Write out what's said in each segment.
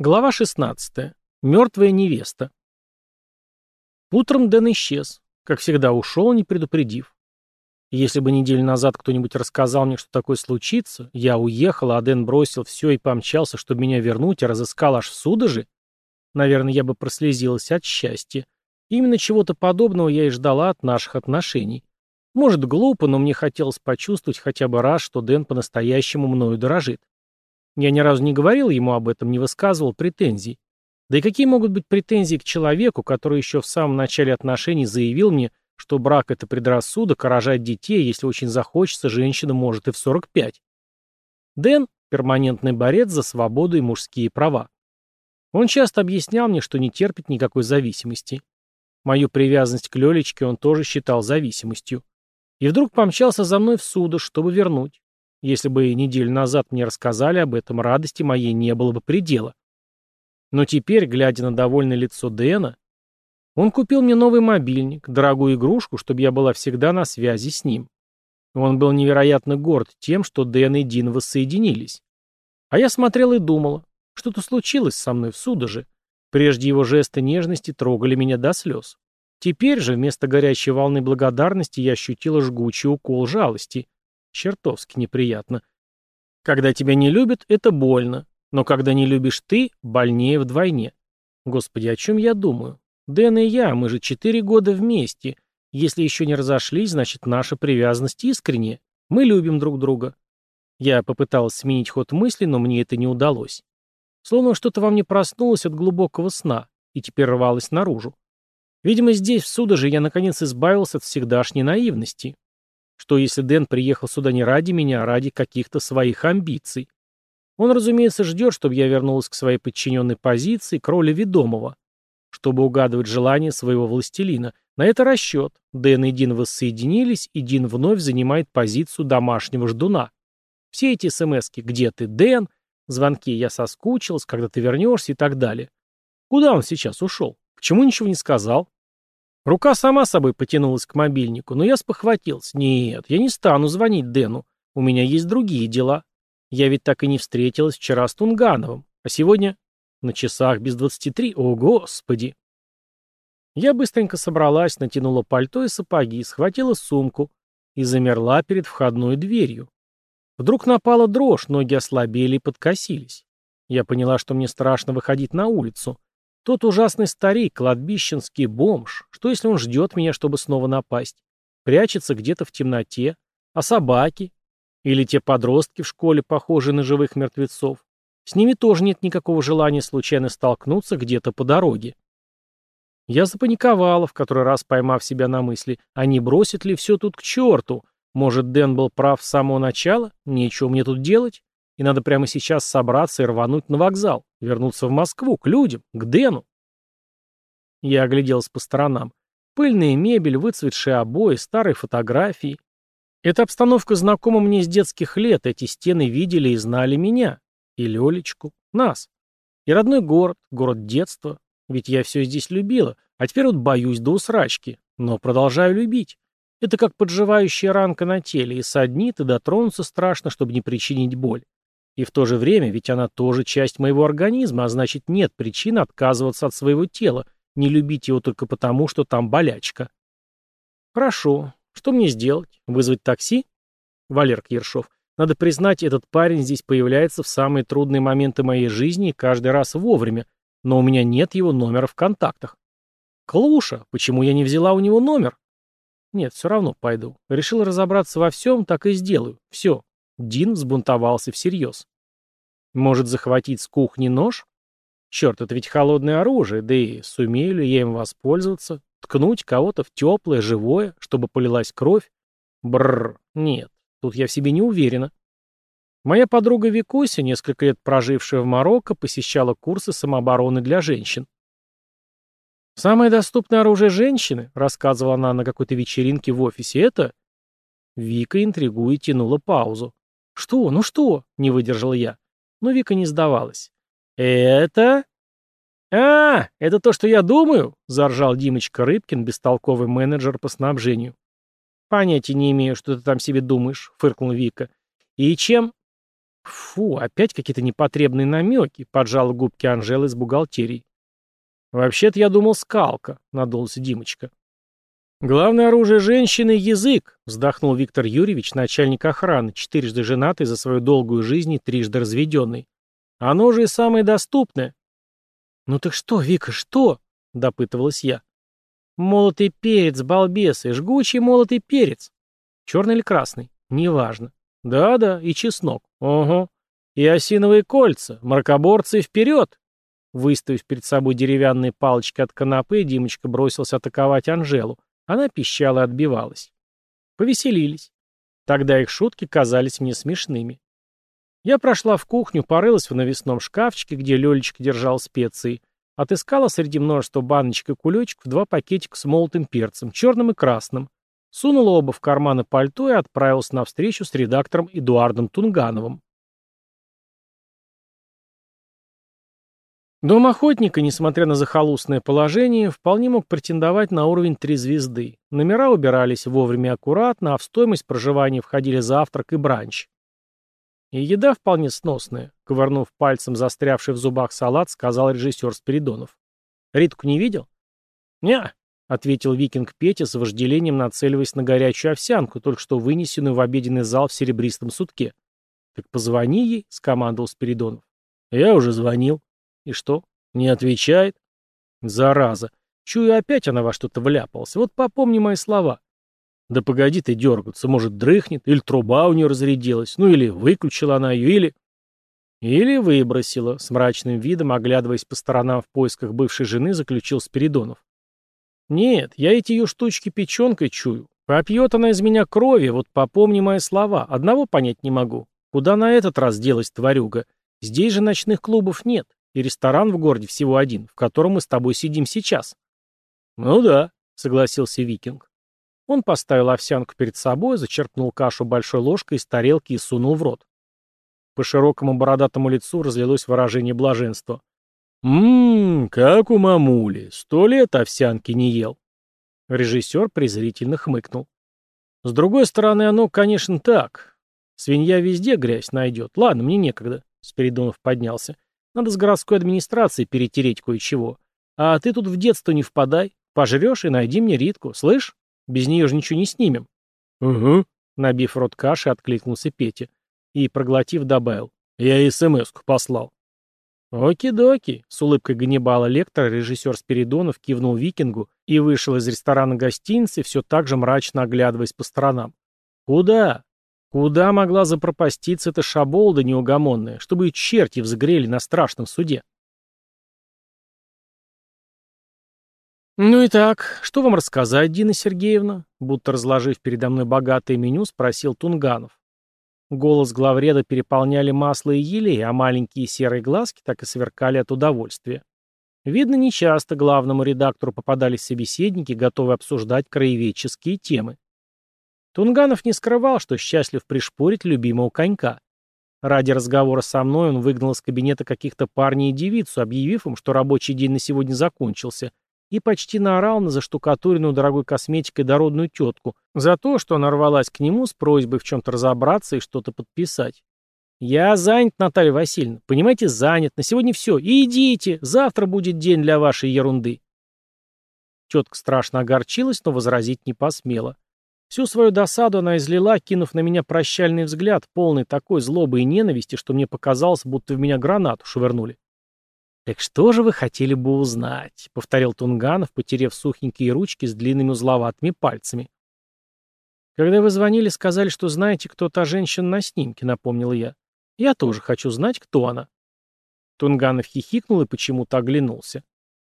Глава 16. Мертвая невеста. Утром Дэн исчез. Как всегда, ушел, не предупредив. Если бы неделю назад кто-нибудь рассказал мне, что такое случится, я уехал, а Дэн бросил все и помчался, чтобы меня вернуть, и разыскал аж в судоже, наверное, я бы прослезилась от счастья. Именно чего-то подобного я и ждала от наших отношений. Может, глупо, но мне хотелось почувствовать хотя бы раз, что Дэн по-настоящему мною дорожит. Я ни разу не говорил ему об этом, не высказывал претензий. Да и какие могут быть претензии к человеку, который еще в самом начале отношений заявил мне, что брак — это предрассудок, а рожать детей, если очень захочется, женщина может и в 45. Дэн — перманентный борец за свободу и мужские права. Он часто объяснял мне, что не терпит никакой зависимости. Мою привязанность к Лелечке он тоже считал зависимостью. И вдруг помчался за мной в суду, чтобы вернуть. Если бы неделю назад мне рассказали об этом, радости моей не было бы предела. Но теперь, глядя на довольное лицо Дэна, он купил мне новый мобильник, дорогую игрушку, чтобы я была всегда на связи с ним. Он был невероятно горд тем, что Дэн и Дин воссоединились. А я смотрела и думала, что-то случилось со мной в судоже. Прежде его жесты нежности трогали меня до слез. Теперь же вместо горячей волны благодарности я ощутила жгучий укол жалости. Чертовски неприятно. Когда тебя не любят, это больно. Но когда не любишь ты, больнее вдвойне. Господи, о чем я думаю? Дэн и я, мы же четыре года вместе. Если еще не разошлись, значит, наша привязанность искренняя. Мы любим друг друга. Я попыталась сменить ход мысли, но мне это не удалось. Словно что-то во мне проснулось от глубокого сна и теперь рвалось наружу. Видимо, здесь, в Судоже, я наконец избавился от всегдашней наивности что если Дэн приехал сюда не ради меня, а ради каких-то своих амбиций. Он, разумеется, ждет, чтобы я вернулась к своей подчиненной позиции, к роли ведомого, чтобы угадывать желания своего властелина. На это расчет. Дэн и Дин воссоединились, и Дин вновь занимает позицию домашнего ждуна. Все эти смски «Где ты, Дэн?», звонки «Я соскучилась», «Когда ты вернешься» и так далее. Куда он сейчас ушел? Почему ничего не сказал? Рука сама собой потянулась к мобильнику, но я спохватился. Нет, я не стану звонить Дэну. У меня есть другие дела. Я ведь так и не встретилась вчера с Тунгановым. А сегодня на часах без двадцати три. О, Господи! Я быстренько собралась, натянула пальто и сапоги, схватила сумку и замерла перед входной дверью. Вдруг напала дрожь, ноги ослабели и подкосились. Я поняла, что мне страшно выходить на улицу. Тот ужасный старик, кладбищенский бомж. Что, если он ждет меня, чтобы снова напасть? Прячется где-то в темноте? А собаки? Или те подростки в школе, похожие на живых мертвецов? С ними тоже нет никакого желания случайно столкнуться где-то по дороге. Я запаниковала, в который раз поймав себя на мысли, а не бросит ли все тут к черту? Может, Дэн был прав с самого начала? Нечего мне тут делать? И надо прямо сейчас собраться и рвануть на вокзал. Вернуться в Москву, к людям, к Дену. Я огляделся по сторонам. Пыльная мебель, выцветшие обои, старые фотографии. Эта обстановка знакома мне с детских лет, эти стены видели и знали меня. И Лёлечку, нас. И родной город, город детства. Ведь я все здесь любила, а теперь вот боюсь до усрачки, но продолжаю любить. Это как подживающая ранка на теле, и саднит, и дотронуться страшно, чтобы не причинить боль. И в то же время, ведь она тоже часть моего организма, а значит нет причин отказываться от своего тела, не любить его только потому, что там болячка. Хорошо. Что мне сделать? Вызвать такси? Валерка Ершов. Надо признать, этот парень здесь появляется в самые трудные моменты моей жизни каждый раз вовремя, но у меня нет его номера в контактах. Клуша, почему я не взяла у него номер? Нет, все равно пойду. Решил разобраться во всем, так и сделаю. Все, Дин взбунтовался всерьез. Может захватить с кухни нож? Черт, это ведь холодное оружие, да и сумею ли я им воспользоваться? Ткнуть кого-то в теплое, живое, чтобы полилась кровь? Бррр, нет, тут я в себе не уверена. Моя подруга Викуся, несколько лет прожившая в Марокко, посещала курсы самообороны для женщин. «Самое доступное оружие женщины», — рассказывала она на какой-то вечеринке в офисе, — «это...» Вика, интригуя, тянула паузу. «Что? Ну что?» — не выдержал я. Но Вика не сдавалась. «Это...» «А, это то, что я думаю?» — заржал Димочка Рыбкин, бестолковый менеджер по снабжению. «Понятия не имею, что ты там себе думаешь», — фыркнул Вика. «И чем?» «Фу, опять какие-то непотребные намеки», — поджала губки Анжелы из бухгалтерии. «Вообще-то я думал скалка», — надулся Димочка. «Главное оружие женщины — язык», — вздохнул Виктор Юрьевич, начальник охраны, четырежды женатый за свою долгую жизнь и трижды разведенный. «Оно же и самое доступное». «Ну так что, Вика, что?» — допытывалась я. «Молотый перец, балбесы, жгучий молотый перец. Черный или красный? Неважно. Да-да, и чеснок. Ого. И осиновые кольца. Мракоборцы вперед!» Выставив перед собой деревянные палочки от канапы, Димочка бросился атаковать Анжелу она пищала и отбивалась. Повеселились. Тогда их шутки казались мне смешными. Я прошла в кухню, порылась в навесном шкафчике, где Лёлечка держал специи, отыскала среди множества баночек и кулечек два пакетика с молотым перцем, черным и красным, сунула оба в карманы пальто и отправилась на встречу с редактором Эдуардом Тунгановым. Дом охотника, несмотря на захолустное положение, вполне мог претендовать на уровень три звезды. Номера убирались вовремя и аккуратно, а в стоимость проживания входили завтрак и бранч. И еда вполне сносная, ковырнув пальцем застрявший в зубах салат, сказал режиссер Спиридонов. Ритку не видел? «Не», — ответил викинг Петя с вожделением, нацеливаясь на горячую овсянку, только что вынесенную в обеденный зал в серебристом сутке. «Так позвони ей», — скомандовал Спиридонов. «Я уже звонил», и что? Не отвечает? Зараза. Чую, опять она во что-то вляпалась. Вот попомни мои слова. Да погоди ты дергаться, может, дрыхнет, или труба у нее разрядилась, ну или выключила она ее, или... Или выбросила, с мрачным видом, оглядываясь по сторонам в поисках бывшей жены, заключил Спиридонов. Нет, я эти ее штучки печенкой чую. Попьет она из меня крови, вот попомни мои слова, одного понять не могу. Куда на этот раз делась тварюга? Здесь же ночных клубов нет. И ресторан в городе всего один, в котором мы с тобой сидим сейчас. Ну да, согласился викинг. Он поставил овсянку перед собой, зачерпнул кашу большой ложкой из тарелки и сунул в рот. По широкому бородатому лицу разлилось выражение блаженства. «Ммм, как у мамули, сто лет овсянки не ел». Режиссер презрительно хмыкнул. «С другой стороны, оно, конечно, так. Свинья везде грязь найдет. Ладно, мне некогда». Спиридонов поднялся. Надо с городской администрацией перетереть кое-чего. А ты тут в детство не впадай. Пожрешь и найди мне Ритку, слышь? Без нее же ничего не снимем». «Угу», — набив рот каши, откликнулся Петя. И, проглотив, добавил. «Я и смс послал». «Оки-доки», — с улыбкой Ганнибала Лектора режиссер Спиридонов кивнул викингу и вышел из ресторана гостиницы, все так же мрачно оглядываясь по сторонам. «Куда?» Куда могла запропаститься эта шаболда неугомонная, чтобы и черти взгрели на страшном суде? «Ну и так, что вам рассказать, Дина Сергеевна?» Будто разложив передо мной богатое меню, спросил Тунганов. Голос главреда переполняли масло и елей, а маленькие серые глазки так и сверкали от удовольствия. Видно, нечасто главному редактору попадались собеседники, готовые обсуждать краеведческие темы. Тунганов не скрывал, что счастлив пришпорить любимого конька. Ради разговора со мной он выгнал из кабинета каких-то парней и девицу, объявив им, что рабочий день на сегодня закончился, и почти наорал на заштукатуренную дорогой косметикой дородную тетку за то, что она рвалась к нему с просьбой в чем-то разобраться и что-то подписать. «Я занят, Наталья Васильевна. Понимаете, занят. На сегодня все. И идите. Завтра будет день для вашей ерунды». Тетка страшно огорчилась, но возразить не посмела. Всю свою досаду она излила, кинув на меня прощальный взгляд, полный такой злобы и ненависти, что мне показалось, будто в меня гранату швырнули. «Так что же вы хотели бы узнать?» — повторил Тунганов, потерев сухенькие ручки с длинными узловатыми пальцами. «Когда вы звонили, сказали, что знаете, кто та женщина на снимке», — напомнил я. «Я тоже хочу знать, кто она». Тунганов хихикнул и почему-то оглянулся.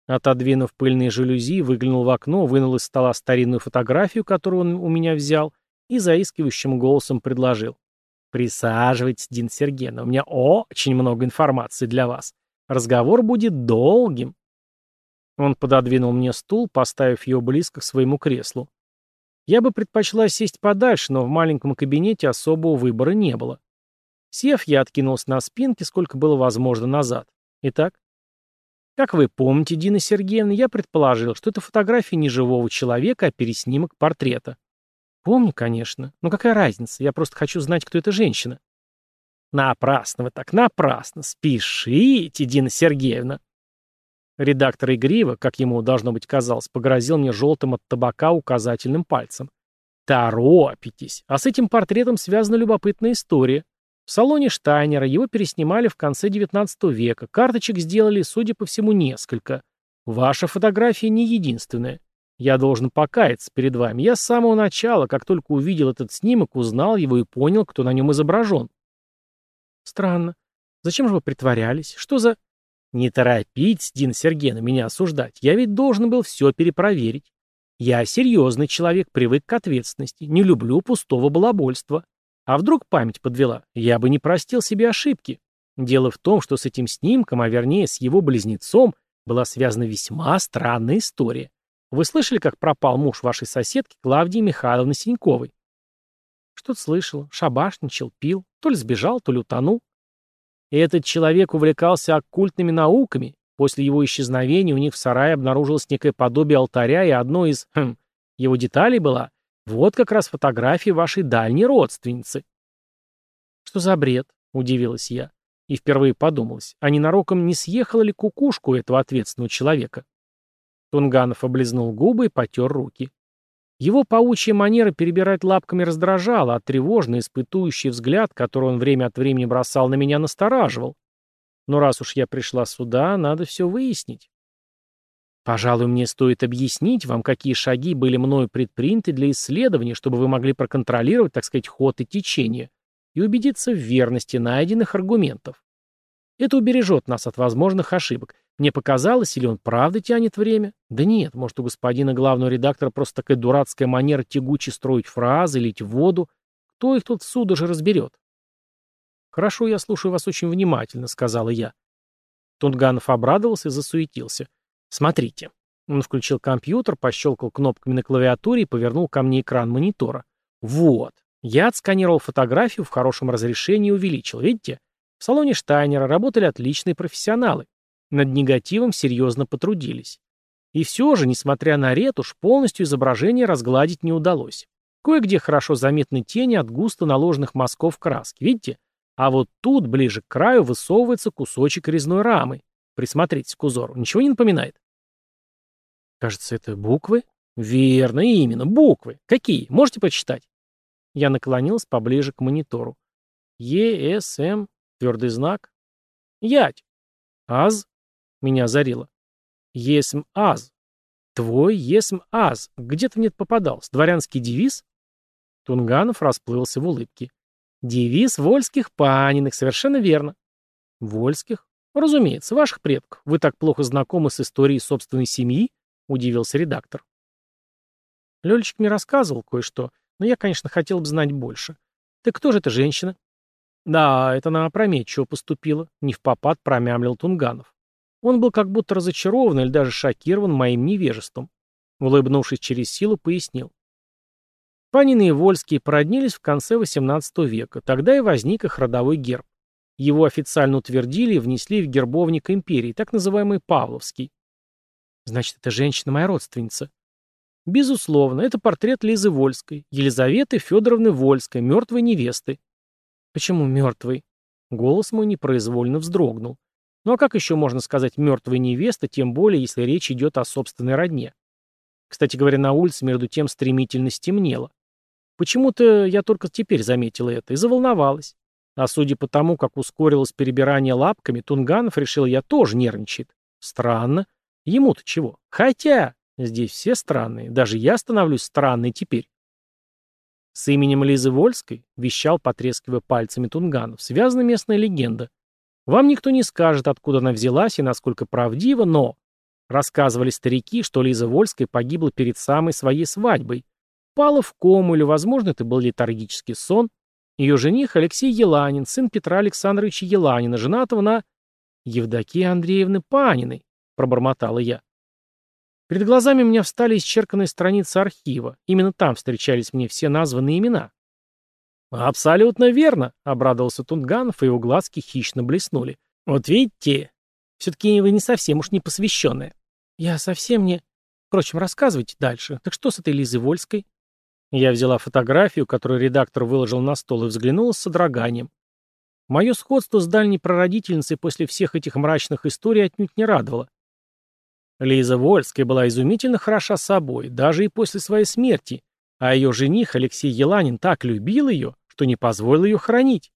Отодвинув пыльные жалюзи, выглянул в окно, вынул из стола старинную фотографию, которую он у меня взял, и заискивающим голосом предложил. «Присаживайтесь, Дин Сергеевна, у меня очень много информации для вас. Разговор будет долгим». Он пододвинул мне стул, поставив ее близко к своему креслу. Я бы предпочла сесть подальше, но в маленьком кабинете особого выбора не было. Сев, я откинулся на спинке, сколько было возможно назад. Итак, как вы помните, Дина Сергеевна, я предположил, что это фотография не живого человека, а переснимок портрета. Помню, конечно. Но какая разница? Я просто хочу знать, кто эта женщина. Напрасно вы так, напрасно. Спешите, Дина Сергеевна. Редактор Игрива, как ему должно быть казалось, погрозил мне желтым от табака указательным пальцем. Торопитесь. А с этим портретом связана любопытная история. В салоне Штайнера его переснимали в конце XIX века, карточек сделали, судя по всему, несколько. Ваша фотография не единственная. Я должен покаяться перед вами. Я с самого начала, как только увидел этот снимок, узнал его и понял, кто на нем изображен. Странно. Зачем же вы притворялись? Что за... Не торопитесь, Дин Сергена, меня осуждать. Я ведь должен был все перепроверить. Я серьезный человек, привык к ответственности, не люблю пустого балабольства. А вдруг память подвела? Я бы не простил себе ошибки. Дело в том, что с этим снимком, а вернее с его близнецом, была связана весьма странная история. Вы слышали, как пропал муж вашей соседки Клавдии Михайловны Синьковой? Что-то слышал, шабашничал, пил, то ли сбежал, то ли утонул. И этот человек увлекался оккультными науками. После его исчезновения у них в сарае обнаружилось некое подобие алтаря, и одной из хм, его деталей была вот как раз фотографии вашей дальней родственницы. Что за бред? Удивилась я. И впервые подумалась, а ненароком не съехала ли кукушку этого ответственного человека? Тунганов облизнул губы и потер руки. Его паучья манера перебирать лапками раздражала, а тревожный, испытующий взгляд, который он время от времени бросал на меня, настораживал. Но раз уж я пришла сюда, надо все выяснить. Пожалуй, мне стоит объяснить вам, какие шаги были мною предприняты для исследования, чтобы вы могли проконтролировать, так сказать, ход и течение, и убедиться в верности найденных аргументов. Это убережет нас от возможных ошибок. Мне показалось, или он правда тянет время? Да нет, может, у господина главного редактора просто такая дурацкая манера тягуче строить фразы, лить воду. Кто их тут в суду же разберет? «Хорошо, я слушаю вас очень внимательно», — сказала я. Тунганов обрадовался и засуетился. Смотрите. Он включил компьютер, пощелкал кнопками на клавиатуре и повернул ко мне экран монитора. Вот. Я отсканировал фотографию в хорошем разрешении и увеличил. Видите? В салоне Штайнера работали отличные профессионалы. Над негативом серьезно потрудились. И все же, несмотря на ретушь, полностью изображение разгладить не удалось. Кое-где хорошо заметны тени от густо наложенных мазков краски, видите? А вот тут, ближе к краю, высовывается кусочек резной рамы. Присмотритесь к узору. Ничего не напоминает? Кажется, это буквы? Верно, именно, буквы. Какие? Можете прочитать? Я наклонился поближе к монитору. Е С М твердый знак. Ять. Аз. Меня озарило. Есм аз. Твой есм аз. Где-то мне попадался. Дворянский девиз? Тунганов расплылся в улыбке. Девиз вольских паниных, совершенно верно. Вольских? Разумеется, ваших предков. Вы так плохо знакомы с историей собственной семьи? Удивился редактор. Лёлечек мне рассказывал кое-что, но я, конечно, хотел бы знать больше. Ты кто же эта женщина? Да, это она опрометчиво поступила, не в попад промямлил Тунганов. Он был как будто разочарован или даже шокирован моим невежеством. Улыбнувшись через силу, пояснил. Панины и Вольские породнились в конце XVIII века, тогда и возник их родовой герб. Его официально утвердили и внесли в гербовник империи, так называемый Павловский. Значит, эта женщина моя родственница. Безусловно, это портрет Лизы Вольской, Елизаветы Федоровны Вольской, мертвой невесты. Почему мертвой? Голос мой непроизвольно вздрогнул. Ну а как еще можно сказать мертвой невеста, тем более, если речь идет о собственной родне? Кстати говоря, на улице между тем стремительно стемнело. Почему-то я только теперь заметила это и заволновалась. А судя по тому, как ускорилось перебирание лапками, Тунганов решил, я тоже нервничает. Странно. Ему-то чего? Хотя здесь все странные. Даже я становлюсь странной теперь. С именем Лизы Вольской вещал, потрескивая пальцами Тунганов, связана местная легенда. Вам никто не скажет, откуда она взялась и насколько правдива, но... Рассказывали старики, что Лиза Вольская погибла перед самой своей свадьбой. Пала в кому или, возможно, это был летаргический сон, ее жених Алексей Еланин, сын Петра Александровича Еланина, женатого на Евдокии Андреевны Паниной, пробормотала я. Перед глазами у меня встали исчерканные страницы архива. Именно там встречались мне все названные имена. «Абсолютно верно», — обрадовался Тунганов, и его глазки хищно блеснули. «Вот видите, все-таки вы не совсем уж не посвященные. «Я совсем не...» «Впрочем, рассказывайте дальше. Так что с этой Лизой Вольской?» Я взяла фотографию, которую редактор выложил на стол, и взглянула с содроганием. Мое сходство с дальней прародительницей после всех этих мрачных историй отнюдь не радовало. Лиза Вольская была изумительно хороша собой, даже и после своей смерти, а ее жених Алексей Еланин так любил ее, что не позволил ее хоронить.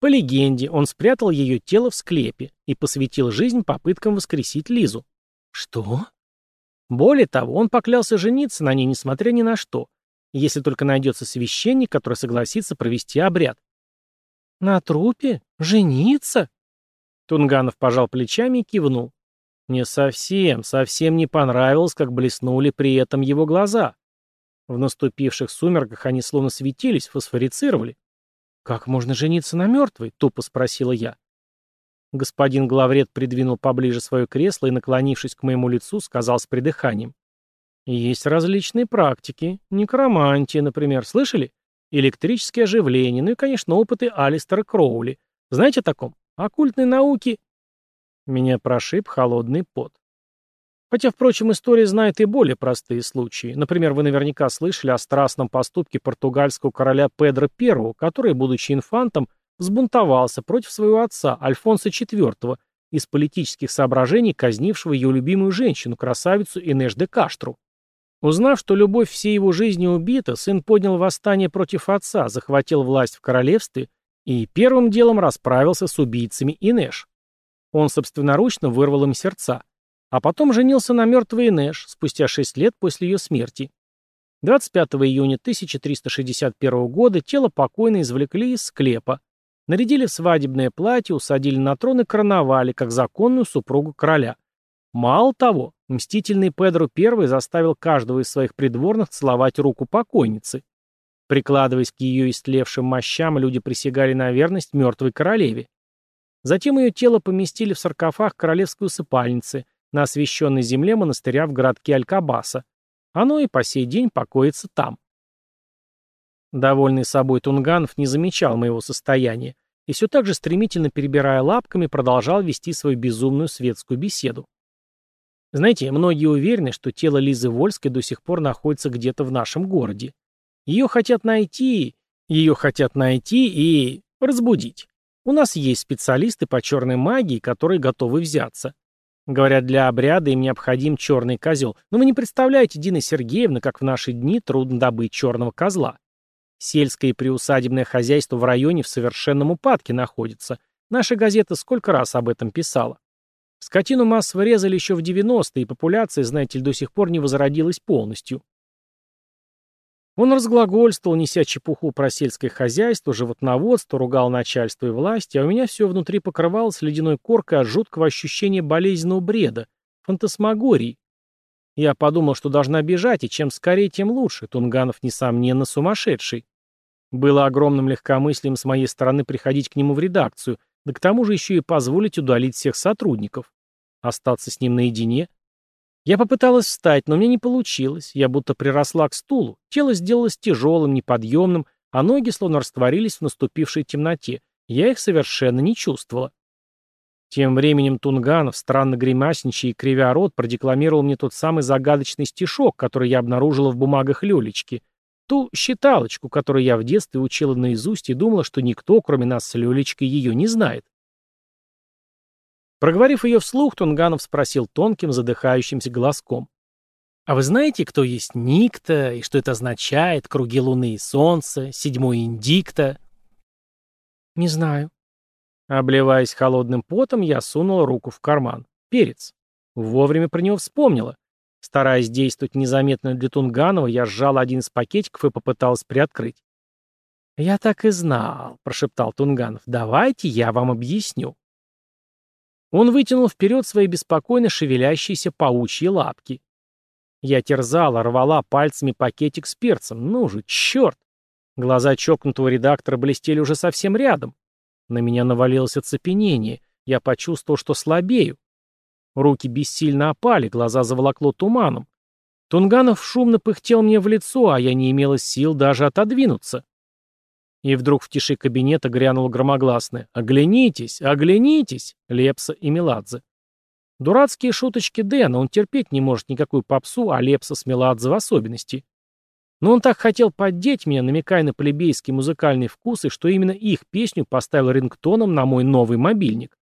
По легенде, он спрятал ее тело в склепе и посвятил жизнь попыткам воскресить Лизу. Что? Более того, он поклялся жениться на ней, несмотря ни на что, если только найдется священник, который согласится провести обряд. «На трупе? Жениться?» Тунганов пожал плечами и кивнул. Мне совсем, совсем не понравилось, как блеснули при этом его глаза. В наступивших сумерках они словно светились, фосфорицировали. «Как можно жениться на мертвой?» — тупо спросила я. Господин главред придвинул поближе свое кресло и, наклонившись к моему лицу, сказал с придыханием. Есть различные практики. Некромантия, например, слышали? Электрические оживления, ну и, конечно, опыты Алистера Кроули. Знаете о таком? Оккультные науки... Меня прошиб холодный пот. Хотя, впрочем, история знает и более простые случаи. Например, вы наверняка слышали о страстном поступке португальского короля Педро I, который, будучи инфантом, взбунтовался против своего отца, Альфонса IV, из политических соображений казнившего ее любимую женщину, красавицу Инеш де Каштру. Узнав, что любовь всей его жизни убита, сын поднял восстание против отца, захватил власть в королевстве и первым делом расправился с убийцами Инеш. Он собственноручно вырвал им сердца. А потом женился на мертвой Инеш спустя 6 лет после ее смерти. 25 июня 1361 года тело покойной извлекли из склепа, нарядили в свадебное платье, усадили на трон и короновали, как законную супругу короля. Мало того, Мстительный Педро I заставил каждого из своих придворных целовать руку покойницы. Прикладываясь к ее истлевшим мощам, люди присягали на верность мертвой королеве. Затем ее тело поместили в саркофаг королевской усыпальницы на освященной земле монастыря в городке Алькабаса. Оно и по сей день покоится там. Довольный собой Тунганов не замечал моего состояния и все так же стремительно перебирая лапками продолжал вести свою безумную светскую беседу. Знаете, многие уверены, что тело Лизы Вольской до сих пор находится где-то в нашем городе. Ее хотят найти, ее хотят найти и разбудить. У нас есть специалисты по черной магии, которые готовы взяться. Говорят, для обряда им необходим черный козел. Но вы не представляете, Дина Сергеевна, как в наши дни трудно добыть черного козла. Сельское и приусадебное хозяйство в районе в совершенном упадке находится. Наша газета сколько раз об этом писала. Скотину массово резали еще в 90-е, и популяция, знаете ли, до сих пор не возродилась полностью. Он разглагольствовал, неся чепуху про сельское хозяйство, животноводство, ругал начальство и власть, а у меня все внутри покрывалось ледяной коркой от жуткого ощущения болезненного бреда, фантасмагорий. Я подумал, что должна бежать, и чем скорее, тем лучше. Тунганов, несомненно, сумасшедший. Было огромным легкомыслием с моей стороны приходить к нему в редакцию, да к тому же еще и позволить удалить всех сотрудников. Остаться с ним наедине? Я попыталась встать, но мне не получилось. Я будто приросла к стулу. Тело сделалось тяжелым, неподъемным, а ноги словно растворились в наступившей темноте. Я их совершенно не чувствовала. Тем временем Тунганов, странно гримасничая и кривя рот, продекламировал мне тот самый загадочный стишок, который я обнаружила в бумагах Лёлечки. Ту считалочку, которую я в детстве учила наизусть и думала, что никто, кроме нас с Лёлечкой, её не знает. Проговорив ее вслух, Тунганов спросил тонким, задыхающимся голоском. «А вы знаете, кто есть Никта, и что это означает, круги луны и солнца, седьмой индикта?» «Не знаю». Обливаясь холодным потом, я сунул руку в карман. Перец. Вовремя про него вспомнила. Стараясь действовать незаметно для Тунганова, я сжал один из пакетиков и попыталась приоткрыть. «Я так и знал», — прошептал Тунганов. «Давайте я вам объясню». Он вытянул вперед свои беспокойно шевелящиеся паучьи лапки. Я терзала, рвала пальцами пакетик с перцем. Ну же, черт! Глаза чокнутого редактора блестели уже совсем рядом. На меня навалилось оцепенение. Я почувствовал, что слабею. Руки бессильно опали, глаза заволокло туманом. Тунганов шумно пыхтел мне в лицо, а я не имела сил даже отодвинуться. И вдруг в тиши кабинета грянуло громогласное «Оглянитесь! Оглянитесь!» Лепса и Меладзе. Дурацкие шуточки Дэна, он терпеть не может никакую попсу, а Лепса с Меладзе в особенности. Но он так хотел поддеть меня, намекая на плебейский музыкальный вкус, и что именно их песню поставил рингтоном на мой новый мобильник.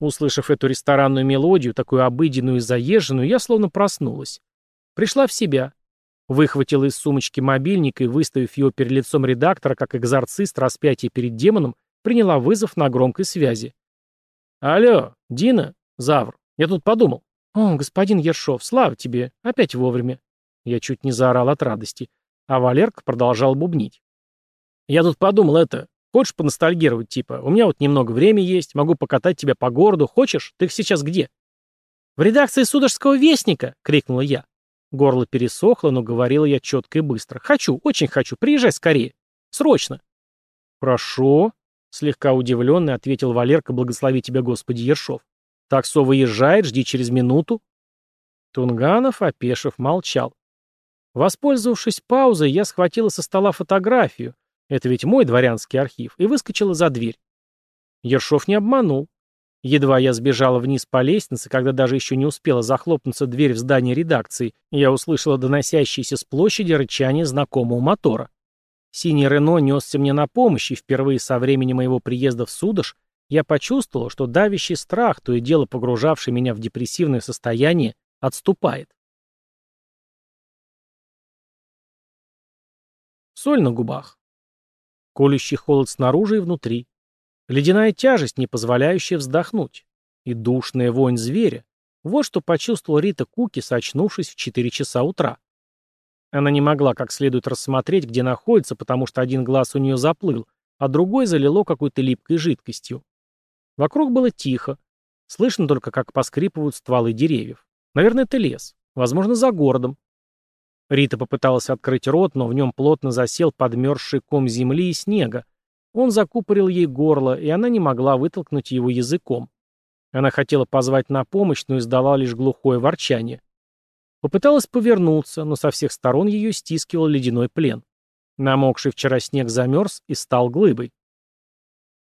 Услышав эту ресторанную мелодию, такую обыденную и заезженную, я словно проснулась. Пришла в себя, Выхватил из сумочки мобильник и, выставив его перед лицом редактора, как экзорцист распятие перед демоном, приняла вызов на громкой связи. «Алло, Дина? Завр. Я тут подумал». «О, господин Ершов, слава тебе. Опять вовремя». Я чуть не заорал от радости. А Валерка продолжал бубнить. «Я тут подумал это. Хочешь поностальгировать, типа? У меня вот немного времени есть, могу покатать тебя по городу. Хочешь? Ты сейчас где?» «В редакции Судорожского вестника!» — крикнула я. Горло пересохло, но говорила я четко и быстро. «Хочу, очень хочу, приезжай скорее. Срочно!» «Прошу», — слегка удивленный ответил Валерка, «благослови тебя, Господи, Ершов. Таксо выезжает, жди через минуту». Тунганов, опешив, молчал. Воспользовавшись паузой, я схватила со стола фотографию, это ведь мой дворянский архив, и выскочила за дверь. Ершов не обманул. Едва я сбежала вниз по лестнице, когда даже еще не успела захлопнуться дверь в здании редакции, я услышала доносящееся с площади рычание знакомого мотора. Синий Рено несся мне на помощь, и впервые со времени моего приезда в Судаш я почувствовала, что давящий страх, то и дело погружавший меня в депрессивное состояние, отступает. Соль на губах. Колющий холод снаружи и внутри. Ледяная тяжесть, не позволяющая вздохнуть. И душная вонь зверя. Вот что почувствовал Рита Куки, сочнувшись в 4 часа утра. Она не могла как следует рассмотреть, где находится, потому что один глаз у нее заплыл, а другой залило какой-то липкой жидкостью. Вокруг было тихо. Слышно только, как поскрипывают стволы деревьев. Наверное, это лес. Возможно, за городом. Рита попыталась открыть рот, но в нем плотно засел подмерзший ком земли и снега, он закупорил ей горло, и она не могла вытолкнуть его языком. Она хотела позвать на помощь, но издала лишь глухое ворчание. Попыталась повернуться, но со всех сторон ее стискивал ледяной плен. Намокший вчера снег замерз и стал глыбой.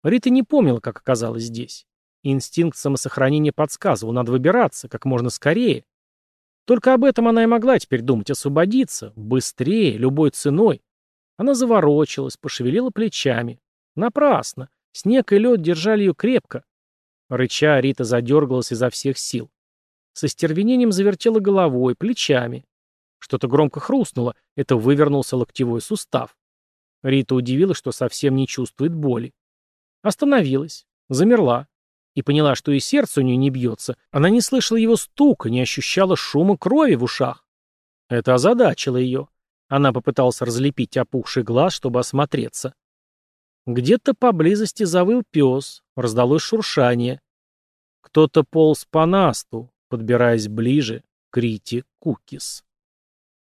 Рита не помнила, как оказалась здесь. Инстинкт самосохранения подсказывал, надо выбираться, как можно скорее. Только об этом она и могла теперь думать, освободиться, быстрее, любой ценой. Она заворочилась, пошевелила плечами. Напрасно. Снег и лед держали ее крепко. Рыча, Рита задергалась изо всех сил. Со стервенением завертела головой, плечами. Что-то громко хрустнуло, это вывернулся локтевой сустав. Рита удивилась, что совсем не чувствует боли. Остановилась, замерла и поняла, что и сердце у нее не бьется. Она не слышала его стука, не ощущала шума крови в ушах. Это озадачило ее. Она попыталась разлепить опухший глаз, чтобы осмотреться. Где-то поблизости завыл пес, раздалось шуршание. Кто-то полз по насту, подбираясь ближе, к Крити Кукис.